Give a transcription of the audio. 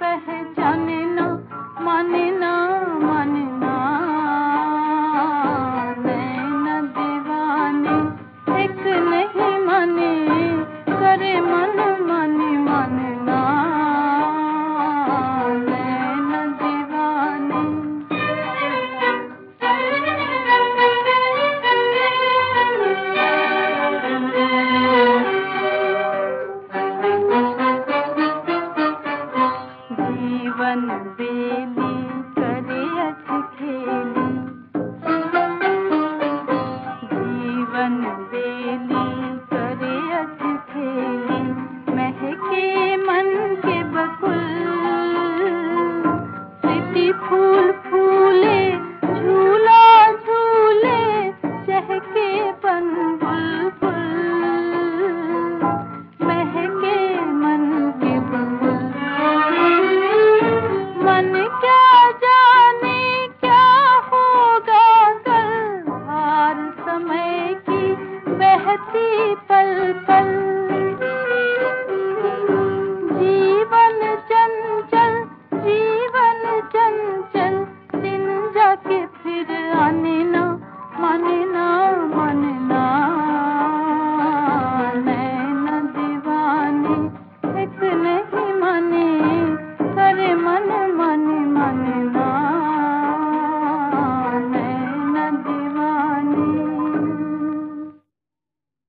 पहचानना मानना वन बेली करे अच खेली